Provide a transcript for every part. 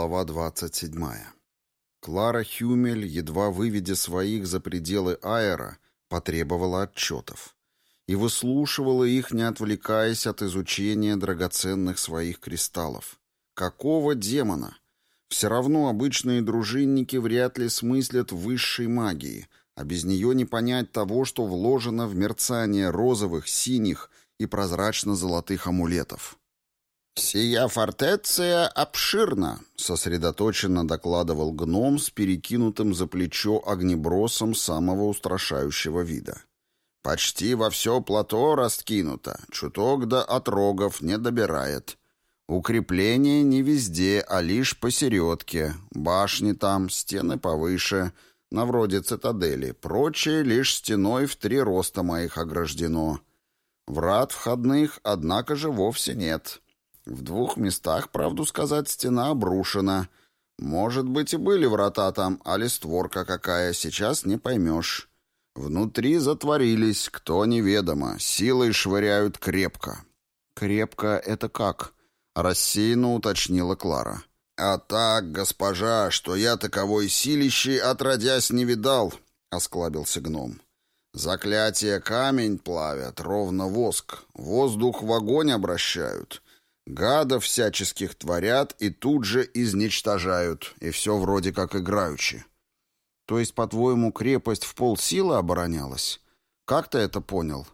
Глава 27. Клара Хюмель, едва выведя своих за пределы аэра, потребовала отчетов и выслушивала их, не отвлекаясь от изучения драгоценных своих кристаллов. Какого демона? Все равно обычные дружинники вряд ли смыслят высшей магии, а без нее не понять того, что вложено в мерцание розовых, синих и прозрачно-золотых амулетов. «Сия фортеция обширна», — сосредоточенно докладывал гном с перекинутым за плечо огнебросом самого устрашающего вида. «Почти во все плато раскинуто, чуток до отрогов не добирает. Укрепление не везде, а лишь посередке. Башни там, стены повыше, на вроде цитадели. Прочее лишь стеной в три роста моих ограждено. Врат входных, однако же, вовсе нет». В двух местах, правду сказать, стена обрушена. Может быть, и были врата там, а ли какая, сейчас не поймешь. Внутри затворились, кто неведомо, силой швыряют крепко. «Крепко — это как?» — рассеянно уточнила Клара. «А так, госпожа, что я таковой силищей отродясь не видал», — осклабился гном. «Заклятие камень плавят, ровно воск, воздух в огонь обращают». Гадов всяческих творят и тут же изничтожают, и все вроде как играючи. То есть, по-твоему, крепость в полсилы оборонялась? Как ты это понял?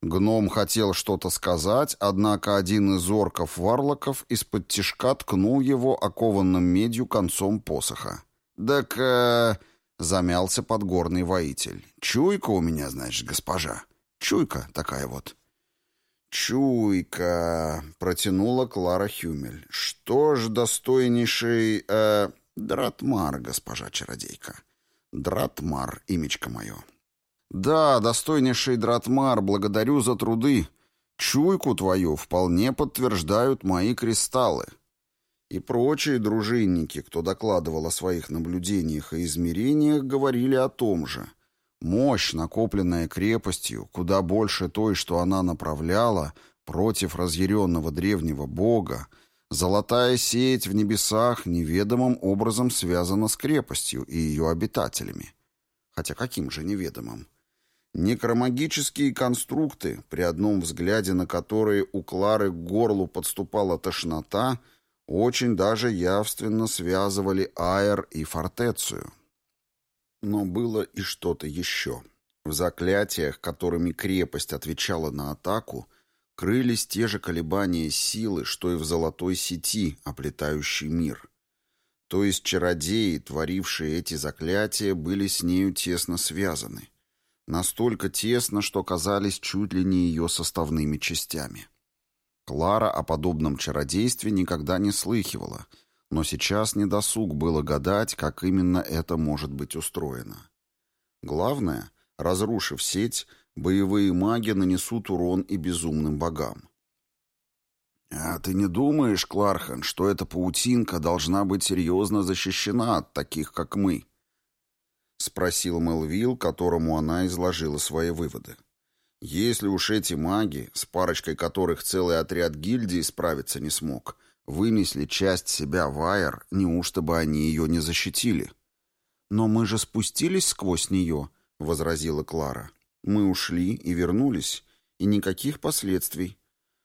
Гном хотел что-то сказать, однако один из орков-варлоков из-под тишка ткнул его окованным медью концом посоха. «Так...» э... — замялся подгорный воитель. «Чуйка у меня, значит, госпожа. Чуйка такая вот». «Чуйка», — протянула Клара Хюмель. «Что ж, достойнейший... Э, Дратмар, госпожа чародейка. Дратмар, имечко мое». «Да, достойнейший Дратмар, благодарю за труды. Чуйку твою вполне подтверждают мои кристаллы». И прочие дружинники, кто докладывал о своих наблюдениях и измерениях, говорили о том же. Мощь, накопленная крепостью, куда больше той, что она направляла против разъяренного древнего бога, золотая сеть в небесах неведомым образом связана с крепостью и ее обитателями. Хотя каким же неведомым? Некромагические конструкты, при одном взгляде на которые у Клары к горлу подступала тошнота, очень даже явственно связывали Аэр и Фортецию. Но было и что-то еще. В заклятиях, которыми крепость отвечала на атаку, крылись те же колебания силы, что и в золотой сети, оплетающей мир. То есть чародеи, творившие эти заклятия, были с нею тесно связаны. Настолько тесно, что казались чуть ли не ее составными частями. Клара о подобном чародействе никогда не слыхивала — но сейчас не досуг было гадать, как именно это может быть устроено. Главное, разрушив сеть, боевые маги нанесут урон и безумным богам. «А ты не думаешь, Клархан, что эта паутинка должна быть серьезно защищена от таких, как мы?» — спросил Мелвилл, которому она изложила свои выводы. «Если уж эти маги, с парочкой которых целый отряд гильдии справиться не смог, Вынесли часть себя в Айр, неужто бы они ее не защитили? «Но мы же спустились сквозь нее», — возразила Клара. «Мы ушли и вернулись, и никаких последствий».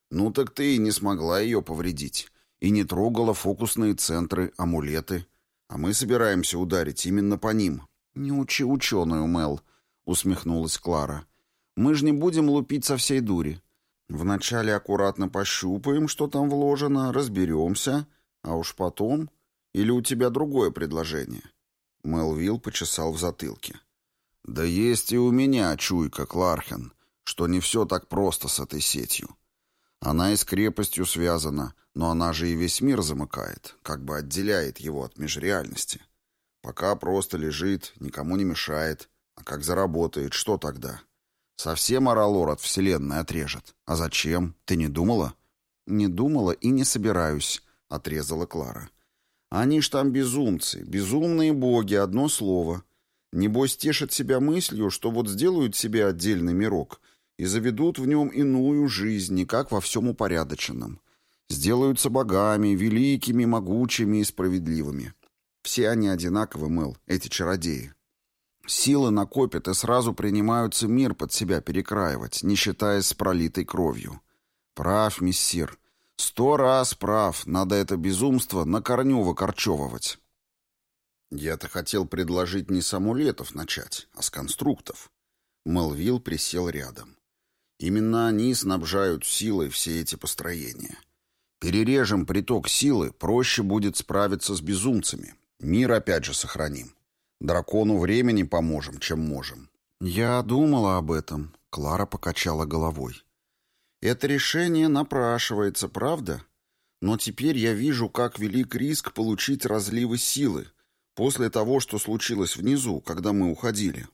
«Ну так ты и не смогла ее повредить, и не трогала фокусные центры, амулеты. А мы собираемся ударить именно по ним». «Не учи ученую, Мел», — усмехнулась Клара. «Мы же не будем лупить со всей дури. Вначале аккуратно пощупаем, что там вложено, разберемся, а уж потом... Или у тебя другое предложение?» Мелвилл почесал в затылке. «Да есть и у меня чуйка, Клархен, что не все так просто с этой сетью. Она и с крепостью связана, но она же и весь мир замыкает, как бы отделяет его от межреальности. Пока просто лежит, никому не мешает, а как заработает, что тогда?» Совсем Аралор от Вселенной отрежет. А зачем? Ты не думала? Не думала и не собираюсь, отрезала Клара. Они ж там безумцы, безумные боги, одно слово. Небось тешат себя мыслью, что вот сделают себе отдельный мирок и заведут в нем иную жизнь, не как во всем упорядоченном. Сделаются богами, великими, могучими и справедливыми. Все они одинаковы, Мэл, эти чародеи. Силы накопят и сразу принимаются мир под себя перекраивать, не считаясь с пролитой кровью. Прав, мессир. Сто раз прав, надо это безумство на корню выкорчевывать. Я-то хотел предложить не с амулетов начать, а с конструктов. Мелвилл присел рядом. Именно они снабжают силой все эти построения. Перережем приток силы, проще будет справиться с безумцами. Мир опять же сохраним. Дракону времени поможем, чем можем. Я думала об этом, Клара покачала головой. Это решение напрашивается, правда? Но теперь я вижу, как велик риск получить разливы силы после того, что случилось внизу, когда мы уходили.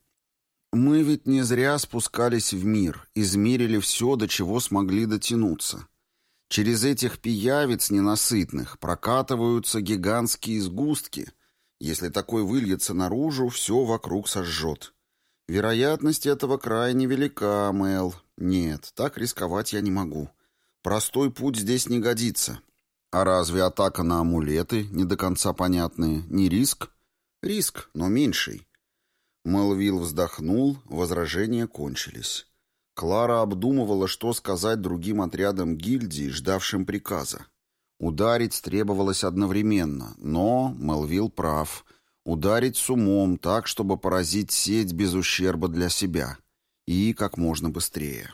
Мы ведь не зря спускались в мир, измерили все, до чего смогли дотянуться. Через этих пиявиц ненасытных прокатываются гигантские сгустки. Если такой выльется наружу, все вокруг сожжет. Вероятность этого крайне велика, Мэл. Нет, так рисковать я не могу. Простой путь здесь не годится. А разве атака на амулеты, не до конца понятные, не риск? Риск, но меньший. Мелвилл вздохнул, возражения кончились. Клара обдумывала, что сказать другим отрядам гильдии, ждавшим приказа. Ударить требовалось одновременно, но Мелвилл прав. Ударить с умом, так, чтобы поразить сеть без ущерба для себя. И как можно быстрее.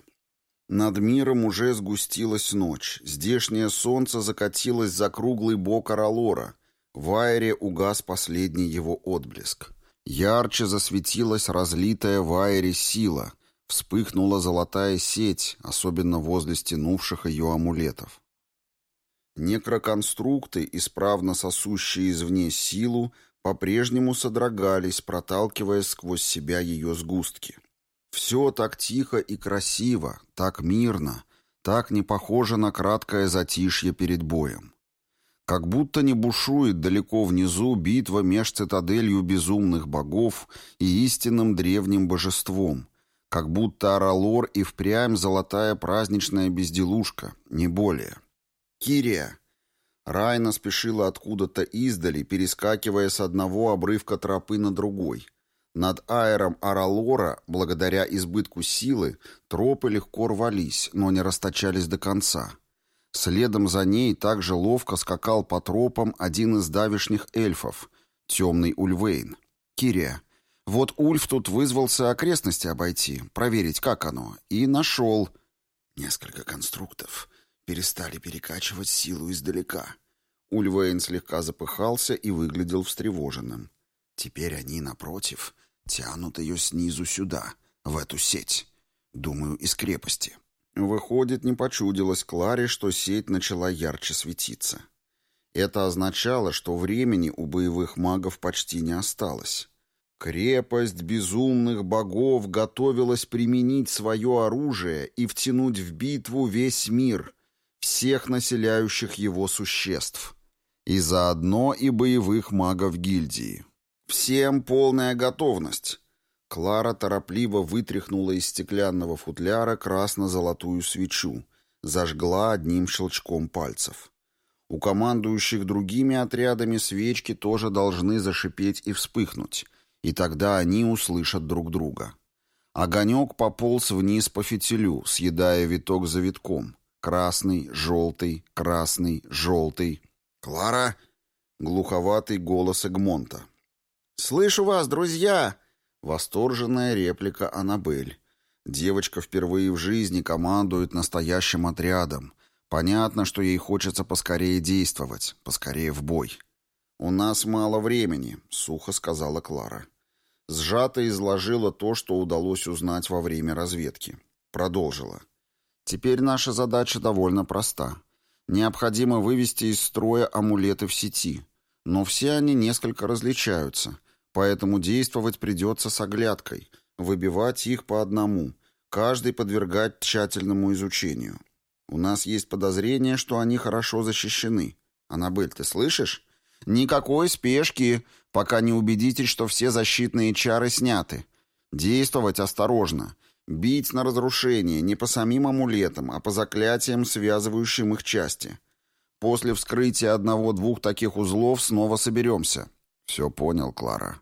Над миром уже сгустилась ночь. Здешнее солнце закатилось за круглый бок Аралора. В аэре угас последний его отблеск. Ярче засветилась разлитая в аэре сила — Вспыхнула золотая сеть, особенно возле стянувших ее амулетов. Некроконструкты, исправно сосущие извне силу, по-прежнему содрогались, проталкивая сквозь себя ее сгустки. Все так тихо и красиво, так мирно, так не похоже на краткое затишье перед боем. Как будто не бушует далеко внизу битва меж цитаделью безумных богов и истинным древним божеством, как будто Аралор и впрямь золотая праздничная безделушка, не более. «Кирия!» Райна спешила откуда-то издали, перескакивая с одного обрывка тропы на другой. Над аэром Аралора, благодаря избытку силы, тропы легко рвались, но не расточались до конца. Следом за ней также ловко скакал по тропам один из давишних эльфов, темный Ульвейн. «Кирия, вот Ульф тут вызвался окрестности обойти, проверить, как оно, и нашел. Несколько конструктов перестали перекачивать силу издалека. Ульвейн слегка запыхался и выглядел встревоженным. Теперь они, напротив, тянут ее снизу сюда, в эту сеть. Думаю, из крепости. Выходит, не почудилось Кларе, что сеть начала ярче светиться. Это означало, что времени у боевых магов почти не осталось. Крепость безумных богов готовилась применить свое оружие и втянуть в битву весь мир, всех населяющих его существ, и заодно и боевых магов гильдии. Всем полная готовность. Клара торопливо вытряхнула из стеклянного футляра красно-золотую свечу, зажгла одним щелчком пальцев. У командующих другими отрядами свечки тоже должны зашипеть и вспыхнуть, и тогда они услышат друг друга. Огонек пополз вниз по фитилю, съедая виток за витком. Красный, желтый, красный, желтый. «Клара!» — глуховатый голос Эгмонта. «Слышу вас, друзья!» — восторженная реплика Аннабель. Девочка впервые в жизни командует настоящим отрядом. Понятно, что ей хочется поскорее действовать, поскорее в бой. «У нас мало времени», — сухо сказала Клара. Сжато изложила то, что удалось узнать во время разведки. Продолжила. Теперь наша задача довольно проста. Необходимо вывести из строя амулеты в сети. Но все они несколько различаются, поэтому действовать придется с оглядкой, выбивать их по одному, каждый подвергать тщательному изучению. У нас есть подозрение, что они хорошо защищены. Аннабель, ты слышишь? Никакой спешки, пока не убедитесь, что все защитные чары сняты. Действовать осторожно. Бить на разрушение не по самим амулетам, а по заклятиям, связывающим их части. После вскрытия одного-двух таких узлов снова соберемся». «Все понял, Клара».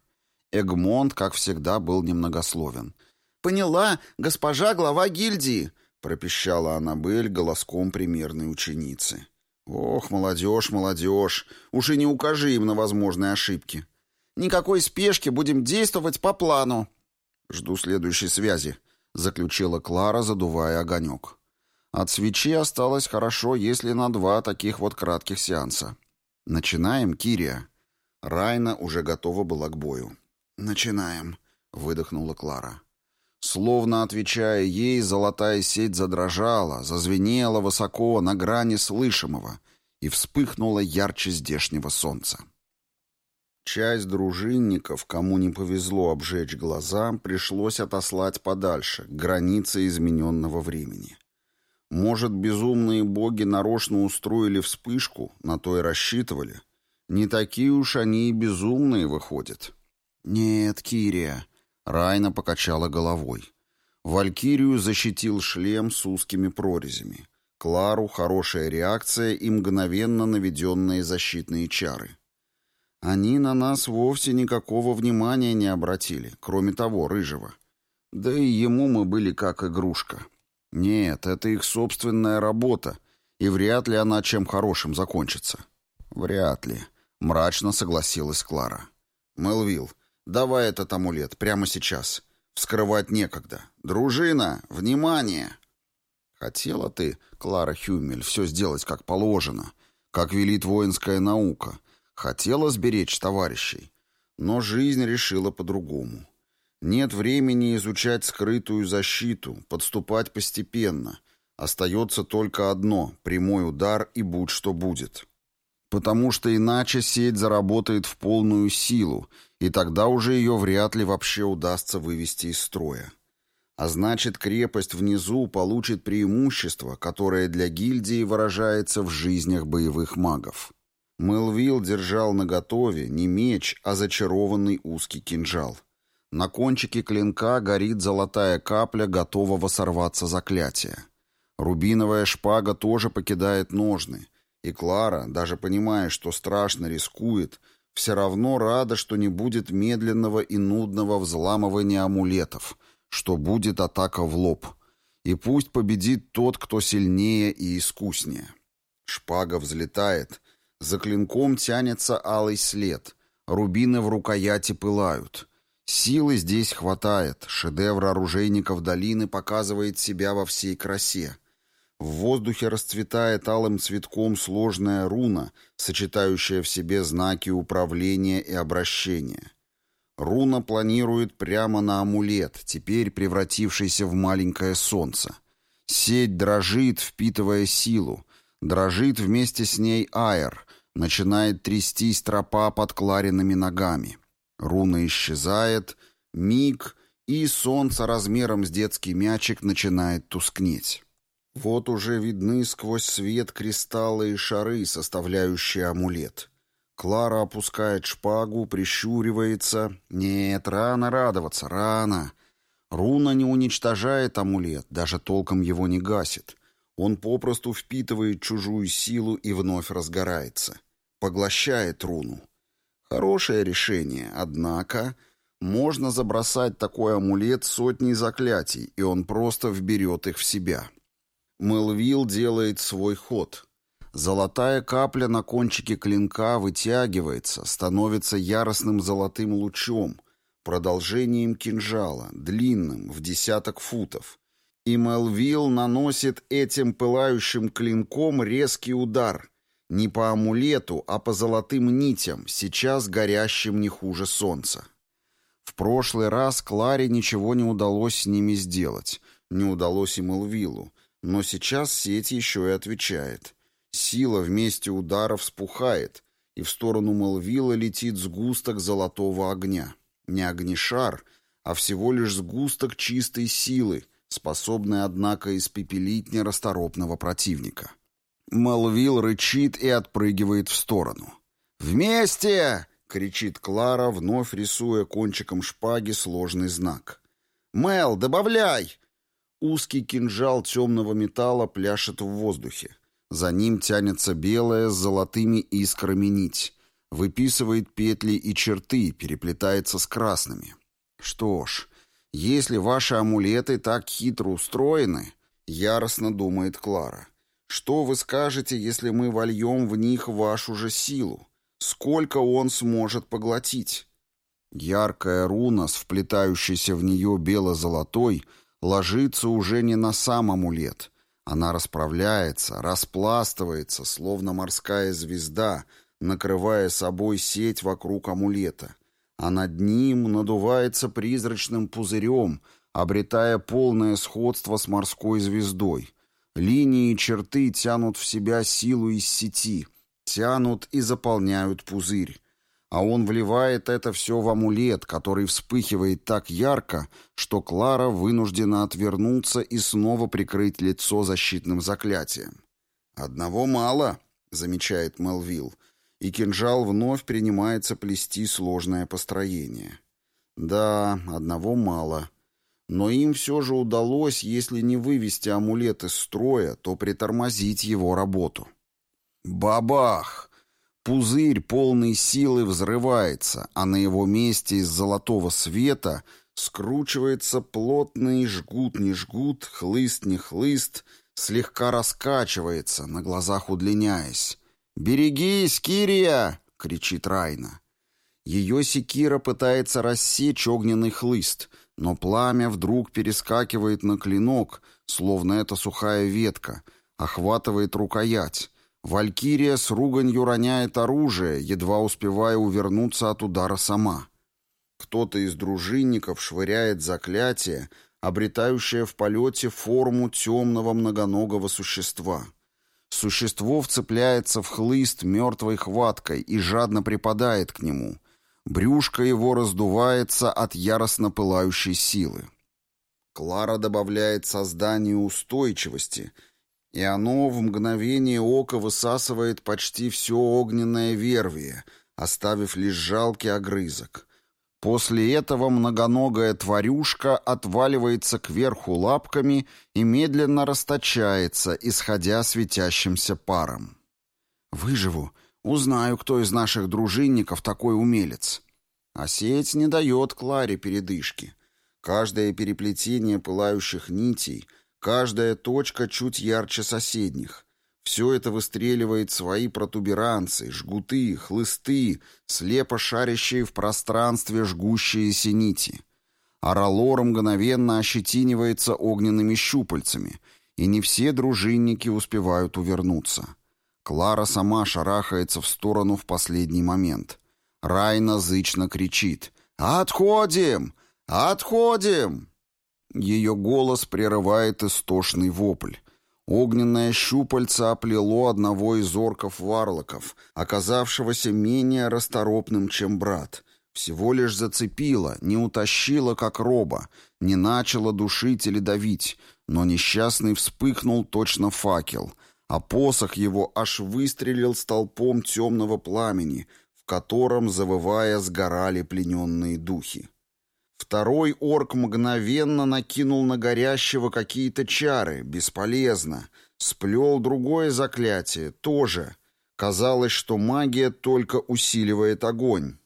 Эгмонт, как всегда, был немногословен. «Поняла, госпожа глава гильдии», — пропищала Аннабель голоском примерной ученицы. «Ох, молодежь, молодежь, уж и не укажи им на возможные ошибки». «Никакой спешки, будем действовать по плану». «Жду следующей связи», — заключила Клара, задувая огонек. От свечи осталось хорошо, если на два таких вот кратких сеанса. «Начинаем, Кирия». Райна уже готова была к бою. «Начинаем», — выдохнула Клара. Словно отвечая ей, золотая сеть задрожала, зазвенела высоко на грани слышимого и вспыхнула ярче здешнего солнца. Часть дружинников, кому не повезло обжечь глаза, пришлось отослать подальше, к границе измененного времени. Может, безумные боги нарочно устроили вспышку, на то и рассчитывали. Не такие уж они и безумные выходят. «Нет, Кирия», Райна покачала головой. Валькирию защитил шлем с узкими прорезями. Клару хорошая реакция и мгновенно наведенные защитные чары. Они на нас вовсе никакого внимания не обратили, кроме того, рыжего. Да и ему мы были как игрушка. Нет, это их собственная работа, и вряд ли она чем хорошим закончится. Вряд ли, мрачно согласилась Клара. Мелвилл, Давай этот амулет прямо сейчас. Вскрывать некогда. Дружина, внимание! Хотела ты, Клара Хюмель, все сделать как положено, как велит воинская наука. Хотела сберечь товарищей. Но жизнь решила по-другому. Нет времени изучать скрытую защиту, подступать постепенно. Остается только одно — прямой удар и будь что будет. Потому что иначе сеть заработает в полную силу, и тогда уже ее вряд ли вообще удастся вывести из строя. А значит, крепость внизу получит преимущество, которое для гильдии выражается в жизнях боевых магов. Мэлвилл держал наготове не меч, а зачарованный узкий кинжал. На кончике клинка горит золотая капля готового сорваться заклятия. Рубиновая шпага тоже покидает ножны, и Клара, даже понимая, что страшно рискует, все равно рада, что не будет медленного и нудного взламывания амулетов, что будет атака в лоб. И пусть победит тот, кто сильнее и искуснее. Шпага взлетает, за клинком тянется алый след, рубины в рукояти пылают. Силы здесь хватает, шедевр оружейников долины показывает себя во всей красе. В воздухе расцветает алым цветком сложная руна, сочетающая в себе знаки управления и обращения. Руна планирует прямо на амулет, теперь превратившийся в маленькое солнце. Сеть дрожит, впитывая силу. Дрожит вместе с ней аэр, начинает трястись тропа под Клариными ногами. Руна исчезает, миг, и солнце размером с детский мячик начинает тускнеть. Вот уже видны сквозь свет кристаллы и шары, составляющие амулет. Клара опускает шпагу, прищуривается. Нет, рано радоваться, рано. Руна не уничтожает амулет, даже толком его не гасит. Он попросту впитывает чужую силу и вновь разгорается. Поглощает руну. Хорошее решение, однако... Можно забросать такой амулет сотней заклятий, и он просто вберет их в себя. Мелвилл делает свой ход. Золотая капля на кончике клинка вытягивается, становится яростным золотым лучом, продолжением кинжала, длинным, в десяток футов. И Мелвилл наносит этим пылающим клинком резкий удар. Не по амулету, а по золотым нитям, сейчас горящим не хуже солнца. В прошлый раз Кларе ничего не удалось с ними сделать. Не удалось и Мелвиллу. Но сейчас сеть еще и отвечает. Сила вместе ударов спухает, и в сторону Мелвилла летит сгусток золотого огня. Не огнешар, а всего лишь сгусток чистой силы, способный, однако, испепелить нерасторопного противника. Мелвилл рычит и отпрыгивает в сторону. «Вместе!» — кричит Клара, вновь рисуя кончиком шпаги сложный знак. «Мел, добавляй!» Узкий кинжал темного металла пляшет в воздухе. За ним тянется белая с золотыми искрами нить. Выписывает петли и черты, переплетается с красными. Что ж, если ваши амулеты так хитро устроены, яростно думает Клара, что вы скажете, если мы вольем в них вашу же силу? Сколько он сможет поглотить? Яркая руна, с вплетающейся в нее бело-золотой, ложится уже не на сам амулет. Она расправляется, распластывается, словно морская звезда, накрывая собой сеть вокруг амулета. А над ним надувается призрачным пузырем, обретая полное сходство с морской звездой. Линии и черты тянут в себя силу из сети, тянут и заполняют пузырь а он вливает это все в амулет, который вспыхивает так ярко, что Клара вынуждена отвернуться и снова прикрыть лицо защитным заклятием. «Одного мало», — замечает Мелвилл, и кинжал вновь принимается плести сложное построение. «Да, одного мало». Но им все же удалось, если не вывести амулет из строя, то притормозить его работу. «Бабах!» Пузырь полной силы взрывается, а на его месте из золотого света скручивается плотный жгут не жгут, хлыст не хлыст, слегка раскачивается, на глазах удлиняясь. «Берегись, Кирия!» — кричит Райна. Ее секира пытается рассечь огненный хлыст, но пламя вдруг перескакивает на клинок, словно это сухая ветка, охватывает рукоять, Валькирия с руганью роняет оружие, едва успевая увернуться от удара сама. Кто-то из дружинников швыряет заклятие, обретающее в полете форму темного многоногого существа. Существо вцепляется в хлыст мертвой хваткой и жадно припадает к нему. Брюшко его раздувается от яростно пылающей силы. Клара добавляет созданию устойчивости — и оно в мгновение ока высасывает почти все огненное вервие, оставив лишь жалкий огрызок. После этого многоногая тварюшка отваливается кверху лапками и медленно расточается, исходя светящимся паром. «Выживу, узнаю, кто из наших дружинников такой умелец». А сеть не дает Кларе передышки. Каждое переплетение пылающих нитей — Каждая точка чуть ярче соседних. Все это выстреливает свои протуберанцы, жгуты, хлысты, слепо шарящие в пространстве жгущиеся нити. Аралор мгновенно ощетинивается огненными щупальцами, и не все дружинники успевают увернуться. Клара сама шарахается в сторону в последний момент. Райна зычно кричит «Отходим! Отходим!» Ее голос прерывает истошный вопль. Огненное щупальце оплело одного из орков-варлоков, оказавшегося менее расторопным, чем брат. Всего лишь зацепило, не утащило, как роба, не начало душить или давить, но несчастный вспыхнул точно факел, а посох его аж выстрелил столпом темного пламени, в котором, завывая, сгорали плененные духи. Второй орк мгновенно накинул на горящего какие-то чары, бесполезно. Сплел другое заклятие, тоже. Казалось, что магия только усиливает огонь.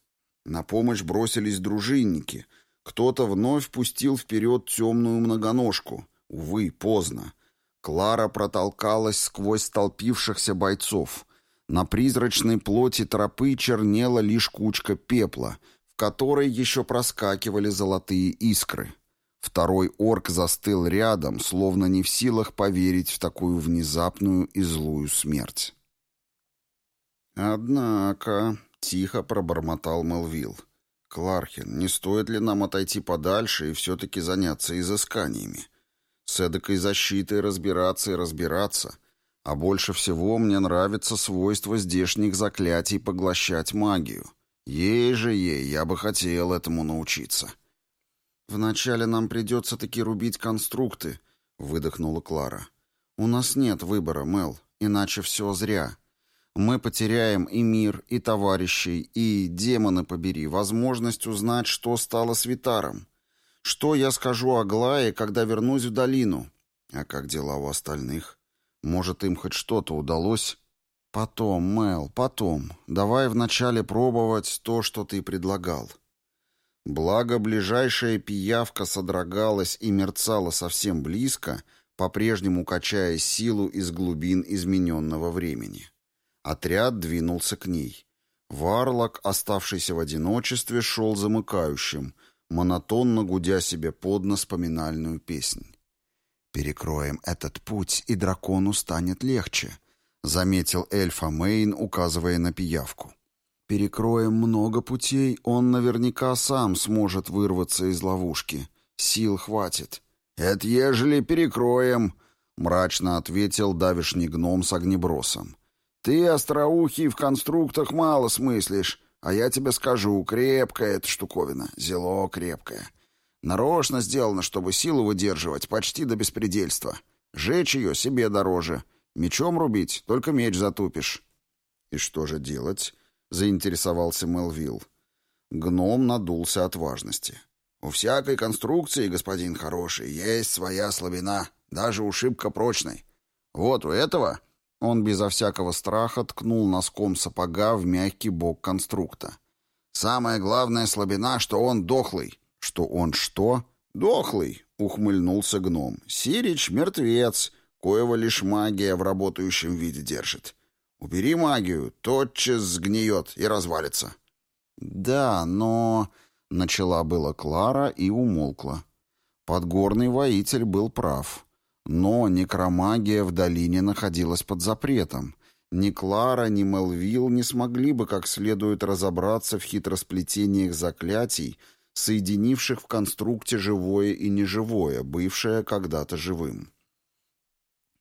На помощь бросились дружинники. Кто-то вновь пустил вперед темную многоножку. Увы, поздно. Клара протолкалась сквозь столпившихся бойцов. На призрачной плоти тропы чернела лишь кучка пепла — которой еще проскакивали золотые искры. Второй орк застыл рядом, словно не в силах поверить в такую внезапную и злую смерть. «Однако», — тихо пробормотал Мелвилл, — «Клархин, не стоит ли нам отойти подальше и все-таки заняться изысканиями? С эдакой защитой разбираться и разбираться. А больше всего мне нравится свойство здешних заклятий поглощать магию. Ей же ей, я бы хотел этому научиться. Вначале нам придется таки рубить конструкты, выдохнула Клара. У нас нет выбора, Мел, иначе все зря. Мы потеряем и мир, и товарищей, и, демона побери, возможность узнать, что стало с Витаром. Что я скажу Аглае, когда вернусь в долину? А как дела у остальных? Может, им хоть что-то удалось? Потом, Мэл, потом. Давай вначале пробовать то, что ты предлагал. Благо, ближайшая пиявка содрогалась и мерцала совсем близко, по-прежнему качая силу из глубин измененного времени. Отряд двинулся к ней. Варлок, оставшийся в одиночестве, шел замыкающим, монотонно гудя себе под нос песнь. «Перекроем этот путь, и дракону станет легче», — заметил эльфа Мейн, указывая на пиявку. «Перекроем много путей, он наверняка сам сможет вырваться из ловушки. Сил хватит». «Это ежели перекроем», — мрачно ответил давишний гном с огнебросом. «Ты, остроухий, в конструктах мало смыслишь, а я тебе скажу, крепкая эта штуковина, зело крепкая. Нарочно сделано, чтобы силу выдерживать почти до беспредельства. Жечь ее себе дороже. Мечом рубить, только меч затупишь». «И что же делать?» — заинтересовался Мелвилл. Гном надулся от важности. «У всякой конструкции, господин хороший, есть своя слабина, даже у шибко прочной. Вот у этого он безо всякого страха ткнул носком сапога в мягкий бок конструкта. «Самая главная слабина, что он дохлый». «Что он что?» «Дохлый», — ухмыльнулся гном. «Сирич — мертвец, коего лишь магия в работающем виде держит. Убери магию, тотчас сгниет и развалится». «Да, но...» — начала была Клара и умолкла. Подгорный воитель был прав. Но некромагия в долине находилась под запретом. Ни Клара, ни Мелвилл не смогли бы как следует разобраться в хитросплетениях заклятий, соединивших в конструкте живое и неживое, бывшее когда-то живым.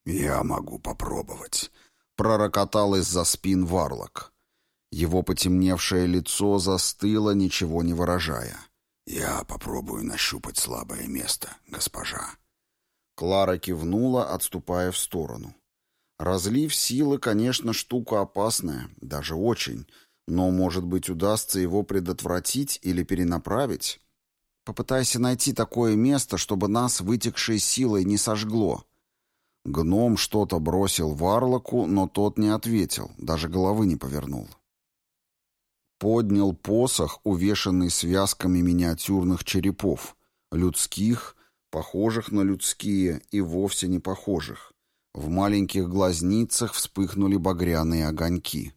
«Я могу попробовать», — пророкотал из-за спин Варлок. Его потемневшее лицо застыло, ничего не выражая. «Я попробую нащупать слабое место, госпожа». Клара кивнула, отступая в сторону. Разлив силы, конечно, штука опасная, даже очень, но, может быть, удастся его предотвратить или перенаправить. Попытайся найти такое место, чтобы нас вытекшей силой не сожгло. Гном что-то бросил Варлоку, но тот не ответил, даже головы не повернул. Поднял посох, увешанный связками миниатюрных черепов, людских похожих на людские и вовсе не похожих. В маленьких глазницах вспыхнули багряные огоньки.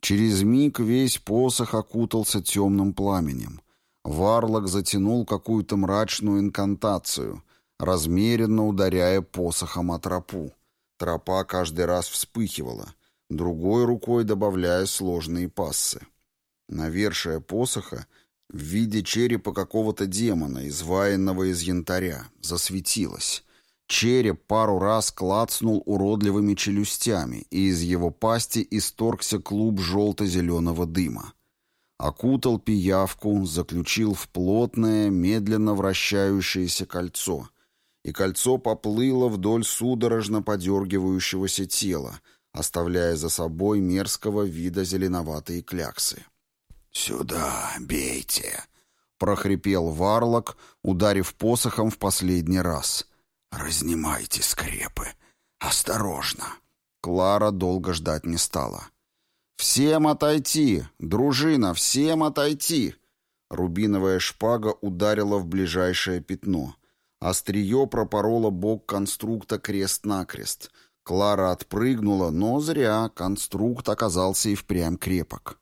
Через миг весь посох окутался темным пламенем. Варлок затянул какую-то мрачную инкантацию, размеренно ударяя посохом о тропу. Тропа каждый раз вспыхивала, другой рукой добавляя сложные пассы. Навершие посоха в виде черепа какого-то демона, изваянного из янтаря, засветилось. Череп пару раз клацнул уродливыми челюстями, и из его пасти исторгся клуб желто-зеленого дыма. Окутал пиявку, заключил в плотное, медленно вращающееся кольцо, и кольцо поплыло вдоль судорожно подергивающегося тела, оставляя за собой мерзкого вида зеленоватые кляксы. «Сюда, бейте!» — прохрипел Варлок, ударив посохом в последний раз. «Разнимайте скрепы. Осторожно!» Клара долго ждать не стала. «Всем отойти! Дружина, всем отойти!» Рубиновая шпага ударила в ближайшее пятно. Острие пропороло бок конструкта крест-накрест. Клара отпрыгнула, но зря, конструкт оказался и впрямь крепок.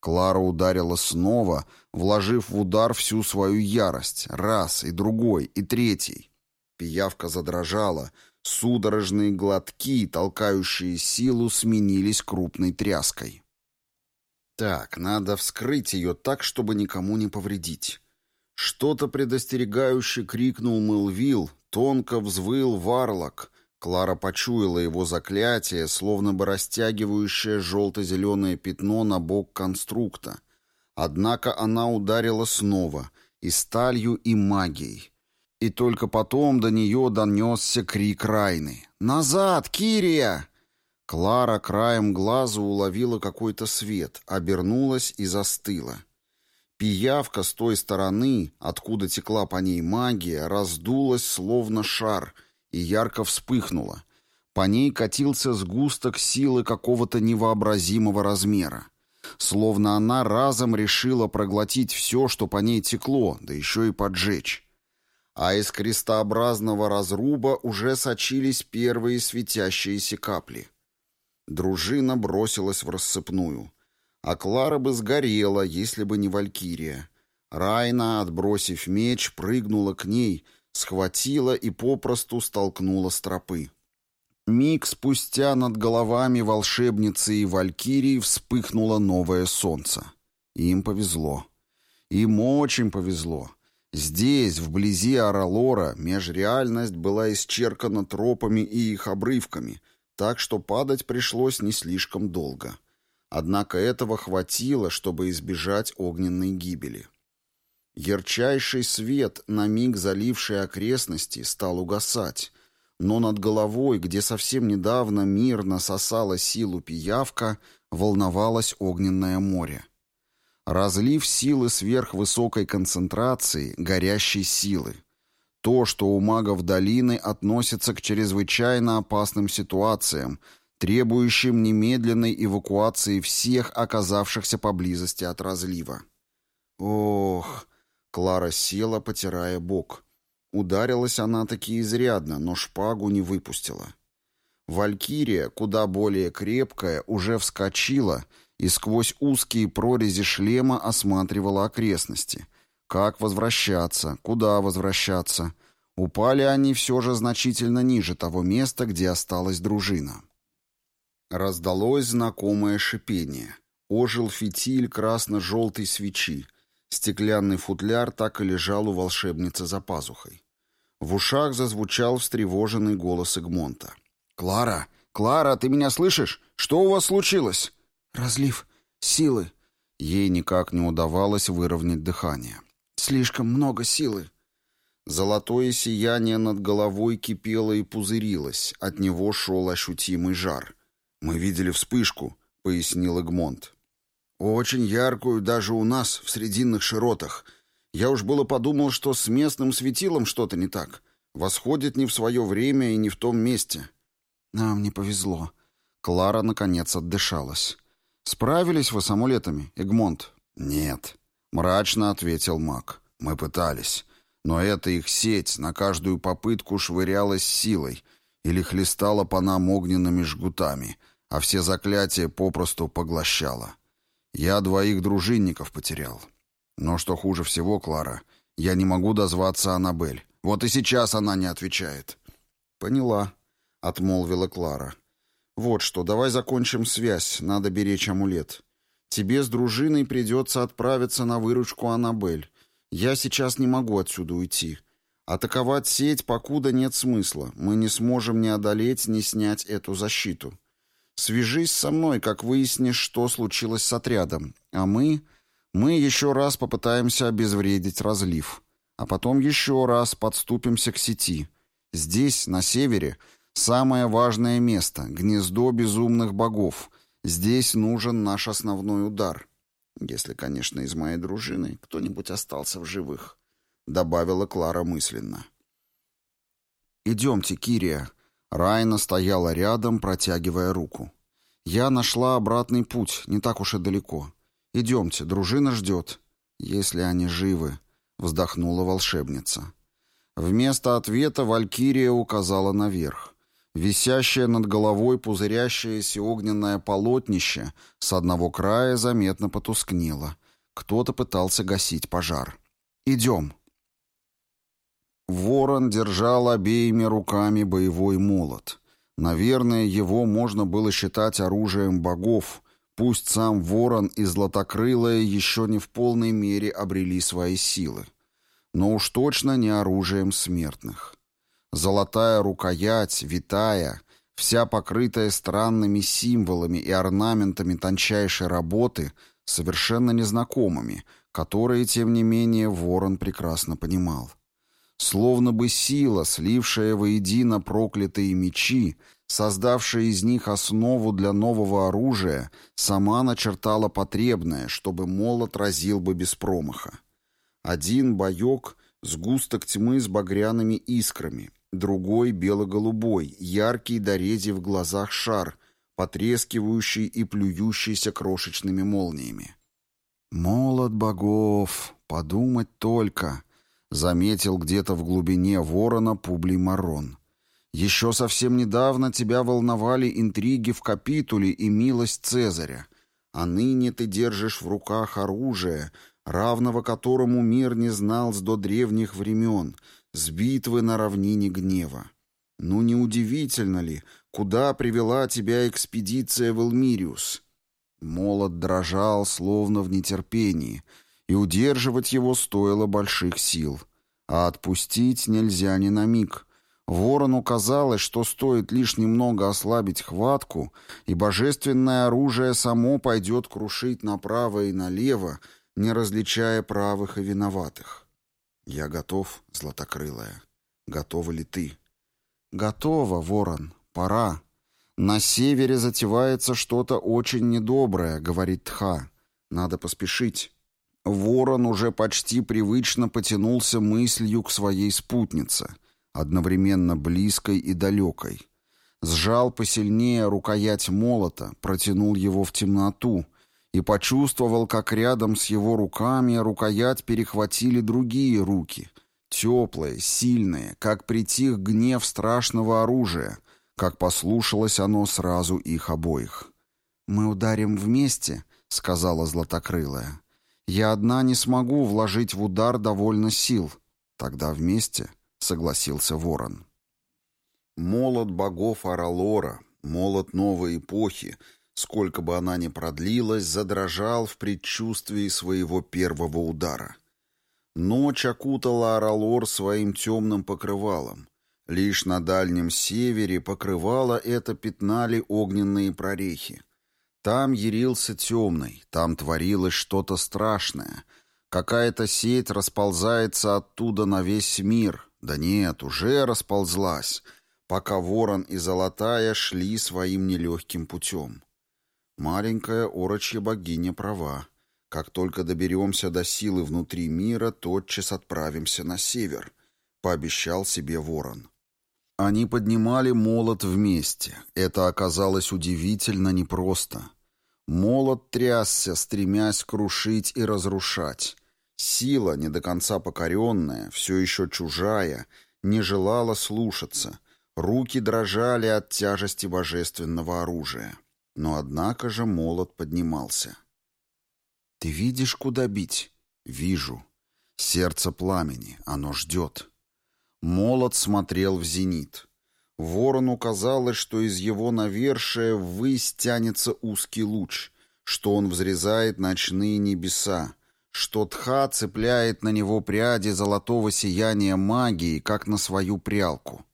Клара ударила снова, вложив в удар всю свою ярость, раз, и другой, и третий. Пиявка задрожала, судорожные глотки, толкающие силу, сменились крупной тряской. Так, надо вскрыть ее так, чтобы никому не повредить. Что-то предостерегающе крикнул Мэлвилл, тонко взвыл Варлок, Клара почуяла его заклятие, словно бы растягивающее желто-зеленое пятно на бок конструкта. Однако она ударила снова, и сталью, и магией. И только потом до нее донесся крик Райны. «Назад, Кирия!» Клара краем глаза уловила какой-то свет, обернулась и застыла. Пиявка с той стороны, откуда текла по ней магия, раздулась, словно шар — и ярко вспыхнула. По ней катился сгусток силы какого-то невообразимого размера. Словно она разом решила проглотить все, что по ней текло, да еще и поджечь. А из крестообразного разруба уже сочились первые светящиеся капли. Дружина бросилась в рассыпную. А Клара бы сгорела, если бы не Валькирия. Райна, отбросив меч, прыгнула к ней, схватила и попросту столкнула с тропы. Миг спустя над головами волшебницы и валькирии вспыхнуло новое солнце. Им повезло. Им очень повезло. Здесь, вблизи Аралора, межреальность была исчеркана тропами и их обрывками, так что падать пришлось не слишком долго. Однако этого хватило, чтобы избежать огненной гибели. Ярчайший свет, на миг заливший окрестности, стал угасать, но над головой, где совсем недавно мирно сосала силу пиявка, волновалось огненное море. Разлив силы сверхвысокой концентрации, горящей силы. То, что у магов долины относится к чрезвычайно опасным ситуациям, требующим немедленной эвакуации всех оказавшихся поблизости от разлива. Ох, Клара села, потирая бок. Ударилась она таки изрядно, но шпагу не выпустила. Валькирия, куда более крепкая, уже вскочила и сквозь узкие прорези шлема осматривала окрестности. Как возвращаться? Куда возвращаться? Упали они все же значительно ниже того места, где осталась дружина. Раздалось знакомое шипение. Ожил фитиль красно-желтой свечи. Стеклянный футляр так и лежал у волшебницы за пазухой. В ушах зазвучал встревоженный голос Игмонта. «Клара! Клара, ты меня слышишь? Что у вас случилось?» «Разлив. Силы». Ей никак не удавалось выровнять дыхание. «Слишком много силы». Золотое сияние над головой кипело и пузырилось, от него шел ощутимый жар. «Мы видели вспышку», — пояснил Игмонт. Очень яркую даже у нас, в срединных широтах. Я уж было подумал, что с местным светилом что-то не так. Восходит не в свое время и не в том месте. Нам не повезло. Клара, наконец, отдышалась. Справились вы с амулетами, Эгмонт? Нет. Мрачно ответил маг. Мы пытались. Но эта их сеть на каждую попытку швырялась силой или хлестала по нам огненными жгутами, а все заклятия попросту поглощала. Я двоих дружинников потерял. Но что хуже всего, Клара, я не могу дозваться Аннабель. Вот и сейчас она не отвечает. Поняла, отмолвила Клара. Вот что, давай закончим связь, надо беречь амулет. Тебе с дружиной придется отправиться на выручку Аннабель. Я сейчас не могу отсюда уйти. Атаковать сеть покуда нет смысла. Мы не сможем ни одолеть, ни снять эту защиту. Свяжись со мной, как выяснишь, что случилось с отрядом. А мы... Мы еще раз попытаемся обезвредить разлив. А потом еще раз подступимся к сети. Здесь, на севере, самое важное место — гнездо безумных богов. Здесь нужен наш основной удар. Если, конечно, из моей дружины кто-нибудь остался в живых. Добавила Клара мысленно. «Идемте, Кирия», Райна стояла рядом, протягивая руку. «Я нашла обратный путь, не так уж и далеко. Идемте, дружина ждет». «Если они живы», — вздохнула волшебница. Вместо ответа Валькирия указала наверх. Висящее над головой пузырящееся огненное полотнище с одного края заметно потускнело. Кто-то пытался гасить пожар. «Идем». Ворон держал обеими руками боевой молот. Наверное, его можно было считать оружием богов, пусть сам ворон и златокрылая еще не в полной мере обрели свои силы. Но уж точно не оружием смертных. Золотая рукоять, витая, вся покрытая странными символами и орнаментами тончайшей работы, совершенно незнакомыми, которые, тем не менее, ворон прекрасно понимал. Словно бы сила, слившая воедино проклятые мечи, создавшая из них основу для нового оружия, сама начертала потребное, чтобы молот разил бы без промаха. Один боек — сгусток тьмы с багряными искрами, другой бело-голубой, яркий до рези в глазах шар, потрескивающий и плюющийся крошечными молниями. «Молот богов! Подумать только!» — заметил где-то в глубине ворона Публий Марон. «Еще совсем недавно тебя волновали интриги в капитуле и милость Цезаря, а ныне ты держишь в руках оружие, равного которому мир не знал с до древних времен, с битвы на равнине гнева. Ну, неудивительно ли, куда привела тебя экспедиция в Элмириус?» Молот дрожал, словно в нетерпении, и удерживать его стоило больших сил. А отпустить нельзя ни на миг. Ворону казалось, что стоит лишь немного ослабить хватку, и божественное оружие само пойдет крушить направо и налево, не различая правых и виноватых. «Я готов, Златокрылая. Готова ли ты?» «Готова, ворон. Пора», «На севере затевается что-то очень недоброе», — говорит Тха. «Надо поспешить». Ворон уже почти привычно потянулся мыслью к своей спутнице, одновременно близкой и далекой. Сжал посильнее рукоять молота, протянул его в темноту и почувствовал, как рядом с его руками рукоять перехватили другие руки, теплые, сильные, как притих гнев страшного оружия — как послушалось оно сразу их обоих. «Мы ударим вместе», — сказала Златокрылая. «Я одна не смогу вложить в удар довольно сил. Тогда вместе», — согласился Ворон. Молот богов Аралора, молот новой эпохи, сколько бы она ни продлилась, задрожал в предчувствии своего первого удара. Ночь окутала Аралор своим темным покрывалом. Лишь на дальнем севере покрывало это пятнали огненные прорехи. Там ярился темный, там творилось что-то страшное. Какая-то сеть расползается оттуда на весь мир. Да нет, уже расползлась, пока ворон и золотая шли своим нелегким путем. Маленькая орочья богиня права. Как только доберемся до силы внутри мира, тотчас отправимся на север, — пообещал себе ворон. Они поднимали молот вместе. Это оказалось удивительно непросто. Молот трясся, стремясь крушить и разрушать. Сила, не до конца покоренная, все еще чужая, не желала слушаться. Руки дрожали от тяжести божественного оружия. Но однако же молот поднимался. «Ты видишь, куда бить?» «Вижу. Сердце пламени, оно ждет». Молот смотрел в зенит. Ворону казалось, что из его навершия ввысь тянется узкий луч, что он взрезает ночные небеса, что тха цепляет на него пряди золотого сияния магии, как на свою прялку.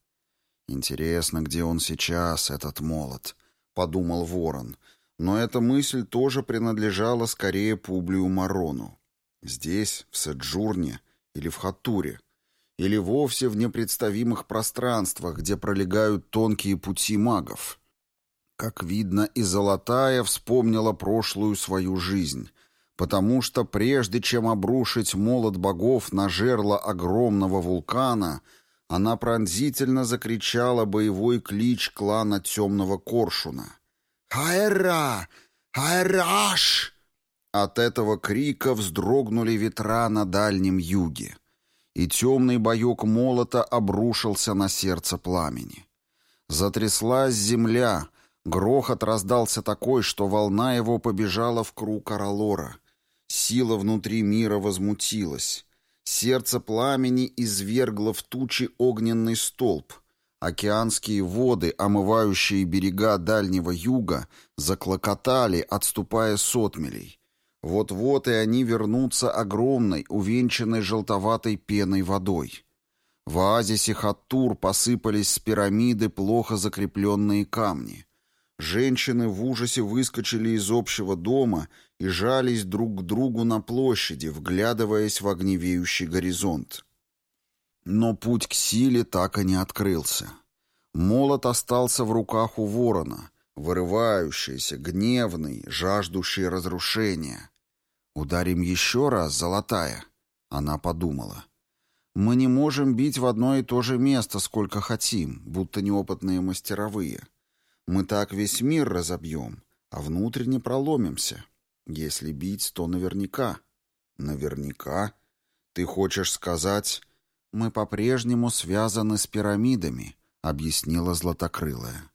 «Интересно, где он сейчас, этот молот?» — подумал ворон. Но эта мысль тоже принадлежала скорее Публию Марону. Здесь, в Седжурне или в Хатуре — или вовсе в непредставимых пространствах, где пролегают тонкие пути магов. Как видно, и Золотая вспомнила прошлую свою жизнь, потому что прежде чем обрушить молот богов на жерло огромного вулкана, она пронзительно закричала боевой клич клана Темного Коршуна. «Хаэра! Хаэраш!» От этого крика вздрогнули ветра на Дальнем Юге и темный боек молота обрушился на сердце пламени. Затряслась земля, грохот раздался такой, что волна его побежала в круг Аралора. Сила внутри мира возмутилась. Сердце пламени извергло в тучи огненный столб. Океанские воды, омывающие берега Дальнего Юга, заклокотали, отступая с отмелей. Вот-вот и они вернутся огромной, увенчанной желтоватой пеной водой. В оазисе Хаттур посыпались с пирамиды плохо закрепленные камни. Женщины в ужасе выскочили из общего дома и жались друг к другу на площади, вглядываясь в огневеющий горизонт. Но путь к силе так и не открылся. Молот остался в руках у ворона — вырывающийся, гневный, жаждущий разрушения. «Ударим еще раз, золотая», — она подумала. Мы не можем бить в одно и то же место, сколько хотим, будто неопытные мастеровые. Мы так весь мир разобьем, а внутренне проломимся. Если бить, то наверняка. Наверняка? Ты хочешь сказать... Мы по-прежнему связаны с пирамидами, объяснила Златокрылая.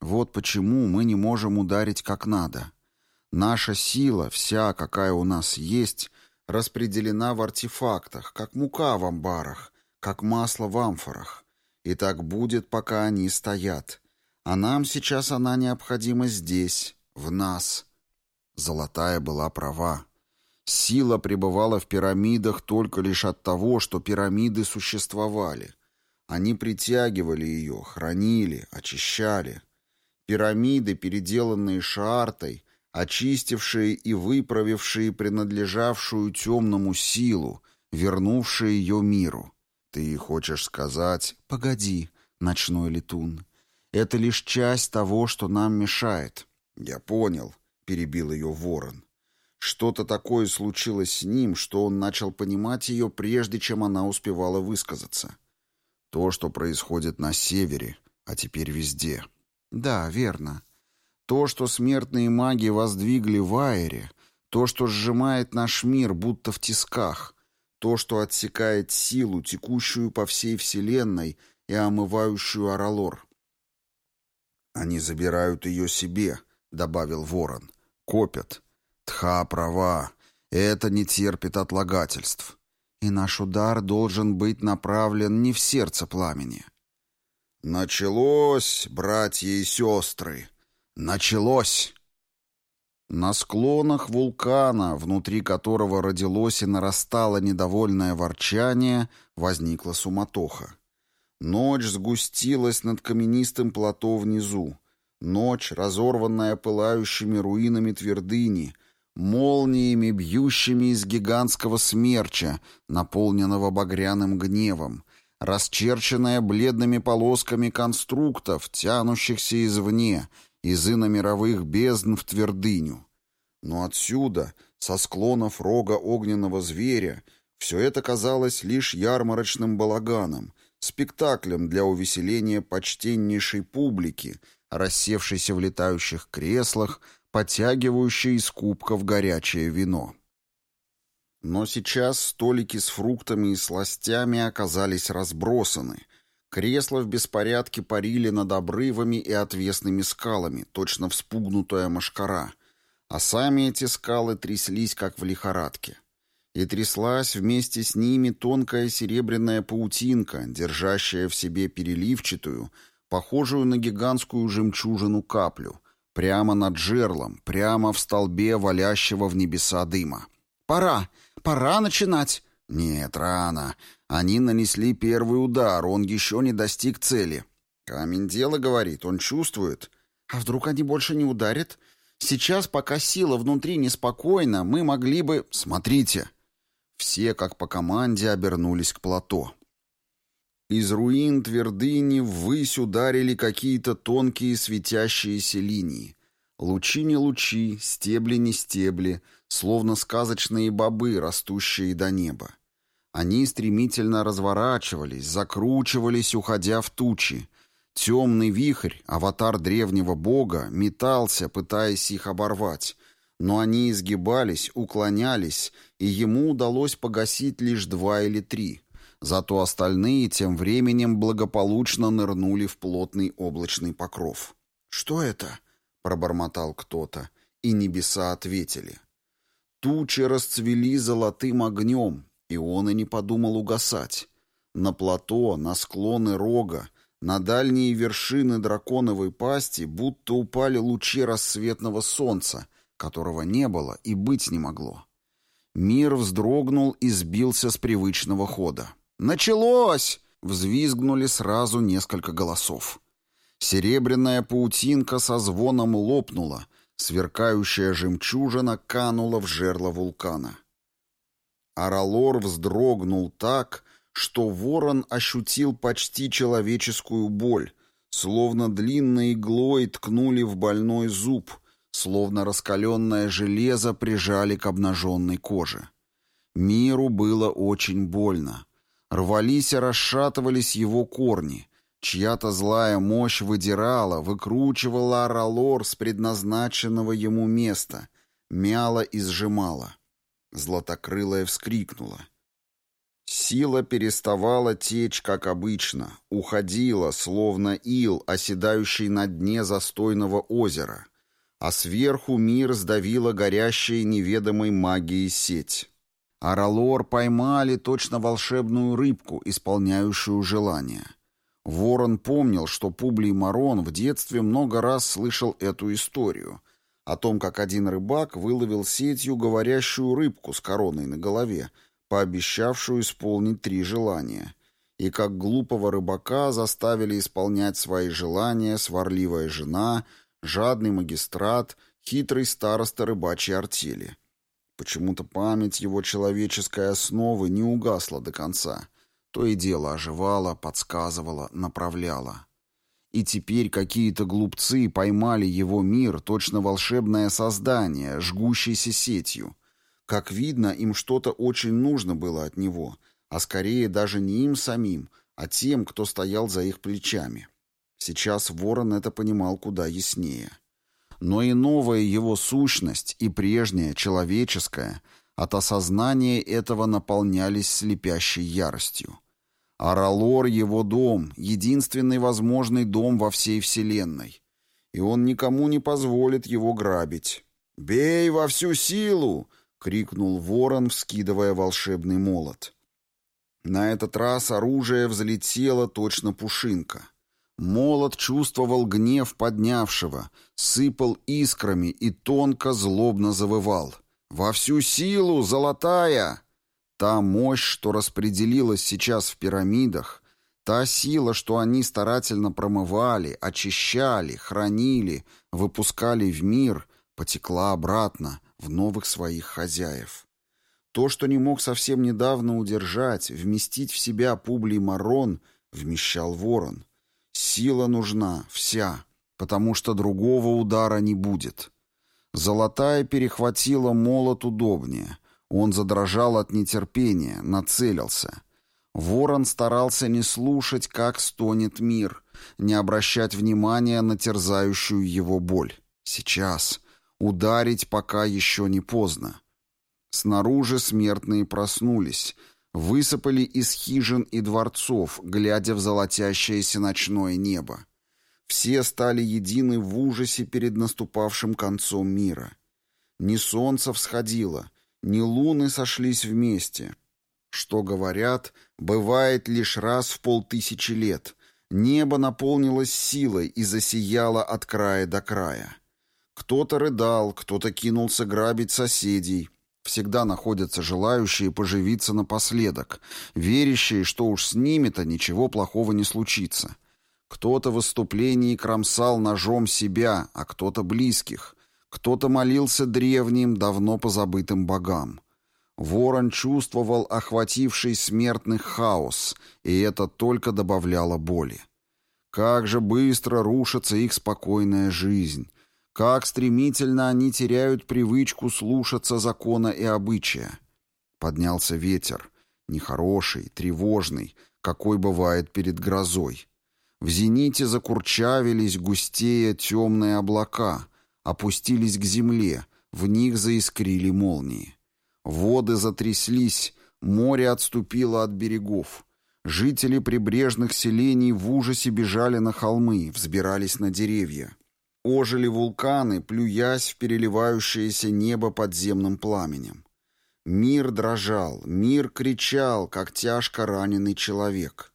Вот почему мы не можем ударить как надо. Наша сила, вся, какая у нас есть, распределена в артефактах, как мука в амбарах, как масло в амфорах. И так будет, пока они стоят. А нам сейчас она необходима здесь, в нас. Золотая была права. Сила пребывала в пирамидах только лишь от того, что пирамиды существовали. Они притягивали ее, хранили, очищали. Пирамиды, переделанные Шаартой, очистившие и выправившие принадлежавшую темному силу, вернувшие ее миру. Ты хочешь сказать «Погоди, ночной летун, это лишь часть того, что нам мешает». «Я понял», — перебил ее ворон. Что-то такое случилось с ним, что он начал понимать ее, прежде чем она успевала высказаться. То, что происходит на севере, а теперь везде. Да, верно. То, что смертные маги воздвигли в Айре, то, что сжимает наш мир будто в тисках, то, что отсекает силу, текущую по всей Вселенной и омывающую Аралор. «Они забирают ее себе», — добавил Ворон. «Копят. Тха права. Это не терпит отлагательств. И наш удар должен быть направлен не в сердце пламени». «Началось, братья и сестры!» Началось! На склонах вулкана, внутри которого родилось и нарастало недовольное ворчание, возникла суматоха. Ночь сгустилась над каменистым плато внизу. Ночь, разорванная пылающими руинами твердыни, молниями, бьющими из гигантского смерча, наполненного багряным гневом, расчерченная бледными полосками конструктов, тянущихся извне — из иномировых бездн в твердыню. Но отсюда, со склонов рога огненного зверя, все это казалось лишь ярмарочным балаганом, спектаклем для увеселения почтеннейшей публики, рассевшейся в летающих креслах, подтягивающей из кубков горячее вино. Но сейчас столики с фруктами и сластями оказались разбросаны — Кресла в беспорядке парили над обрывами и отвесными скалами, точно вспугнутая машкара, а сами эти скалы тряслись, как в лихорадке. И тряслась вместе с ними тонкая серебряная паутинка, держащая в себе переливчатую, похожую на гигантскую жемчужину каплю, прямо над жерлом, прямо в столбе валящего в небеса дыма. «Пора! Пора начинать!» «Нет, рано. Они нанесли первый удар, он еще не достиг цели. Камень дело, говорит, он чувствует. А вдруг они больше не ударят? Сейчас, пока сила внутри неспокойна, мы могли бы... Смотрите!» Все, как по команде, обернулись к плато. Из руин твердыни ввысь ударили какие-то тонкие светящиеся линии. Лучи не лучи, стебли не стебли, словно сказочные бобы, растущие до неба. Они стремительно разворачивались, закручивались, уходя в тучи. Темный вихрь, аватар древнего бога, метался, пытаясь их оборвать. Но они изгибались, уклонялись, и ему удалось погасить лишь два или три. Зато остальные тем временем благополучно нырнули в плотный облачный покров. «Что это?» — пробормотал кто-то, и небеса ответили. Тучи расцвели золотым огнем, и он и не подумал угасать. На плато, на склоны рога, на дальние вершины драконовой пасти будто упали лучи рассветного солнца, которого не было и быть не могло. Мир вздрогнул и сбился с привычного хода. «Началось!» — взвизгнули сразу несколько голосов. Серебряная паутинка со звоном лопнула, сверкающая жемчужина канула в жерло вулкана. Аралор вздрогнул так, что ворон ощутил почти человеческую боль, словно длинной иглой ткнули в больной зуб, словно раскаленное железо прижали к обнаженной коже. Миру было очень больно. Рвались и расшатывались его корни. Чья-то злая мощь выдирала, выкручивала Аралор с предназначенного ему места, мяла и сжимала. Златокрылая вскрикнула. Сила переставала течь, как обычно, уходила, словно ил, оседающий на дне застойного озера, а сверху мир сдавила горящая неведомой магией сеть. Аралор поймали точно волшебную рыбку, исполняющую желание. Ворон помнил, что Публий Марон в детстве много раз слышал эту историю о том, как один рыбак выловил сетью говорящую рыбку с короной на голове, пообещавшую исполнить три желания, и как глупого рыбака заставили исполнять свои желания сварливая жена, жадный магистрат, хитрый староста рыбачьей артели. Почему-то память его человеческой основы не угасла до конца. То и дело оживала, подсказывала, направляла. И теперь какие-то глупцы поймали его мир, точно волшебное создание, жгущееся сетью — как видно, им что-то очень нужно было от него, а скорее даже не им самим, а тем, кто стоял за их плечами. Сейчас ворон это понимал куда яснее. Но и новая его сущность, и прежняя, человеческая, от осознания этого наполнялись слепящей яростью. Аралор — его дом, единственный возможный дом во всей вселенной. И он никому не позволит его грабить. «Бей во всю силу!» — крикнул ворон, вскидывая волшебный молот. На этот раз оружие взлетело точно пушинка. Молот чувствовал гнев поднявшего, сыпал искрами и тонко злобно завывал. «Во всю силу, золотая!» Та мощь, что распределилась сейчас в пирамидах, та сила, что они старательно промывали, очищали, хранили, выпускали в мир, потекла обратно, в новых своих хозяев. То, что не мог совсем недавно удержать, вместить в себя Публий Марон, вмещал ворон. Сила нужна, вся, потому что другого удара не будет. Золотая перехватила молот удобнее. Он задрожал от нетерпения, нацелился. Ворон старался не слушать, как стонет мир, не обращать внимания на терзающую его боль. Сейчас, Ударить пока еще не поздно. Снаружи смертные проснулись, высыпали из хижин и дворцов, глядя в золотящееся ночное небо. Все стали едины в ужасе перед наступавшим концом мира. Ни солнце всходило, ни луны сошлись вместе. Что говорят, бывает лишь раз в полтысячи лет. Небо наполнилось силой и засияло от края до края. Кто-то рыдал, кто-то кинулся грабить соседей. Всегда находятся желающие поживиться напоследок, верящие, что уж с ними-то ничего плохого не случится. Кто-то в выступлении кромсал ножом себя, а кто-то близких. Кто-то молился древним, давно позабытым богам. Ворон чувствовал охвативший смертных хаос, и это только добавляло боли. Как же быстро рушится их спокойная жизнь, как стремительно они теряют привычку слушаться закона и обычая. Поднялся ветер, нехороший, тревожный, какой бывает перед грозой. В зените закурчавились густее темные облака, опустились к земле, в них заискрили молнии. Воды затряслись, море отступило от берегов. Жители прибрежных селений в ужасе бежали на холмы, взбирались на деревья. Ожили вулканы, плюясь в переливающееся небо подземным пламенем. Мир дрожал, мир кричал, как тяжко раненый человек.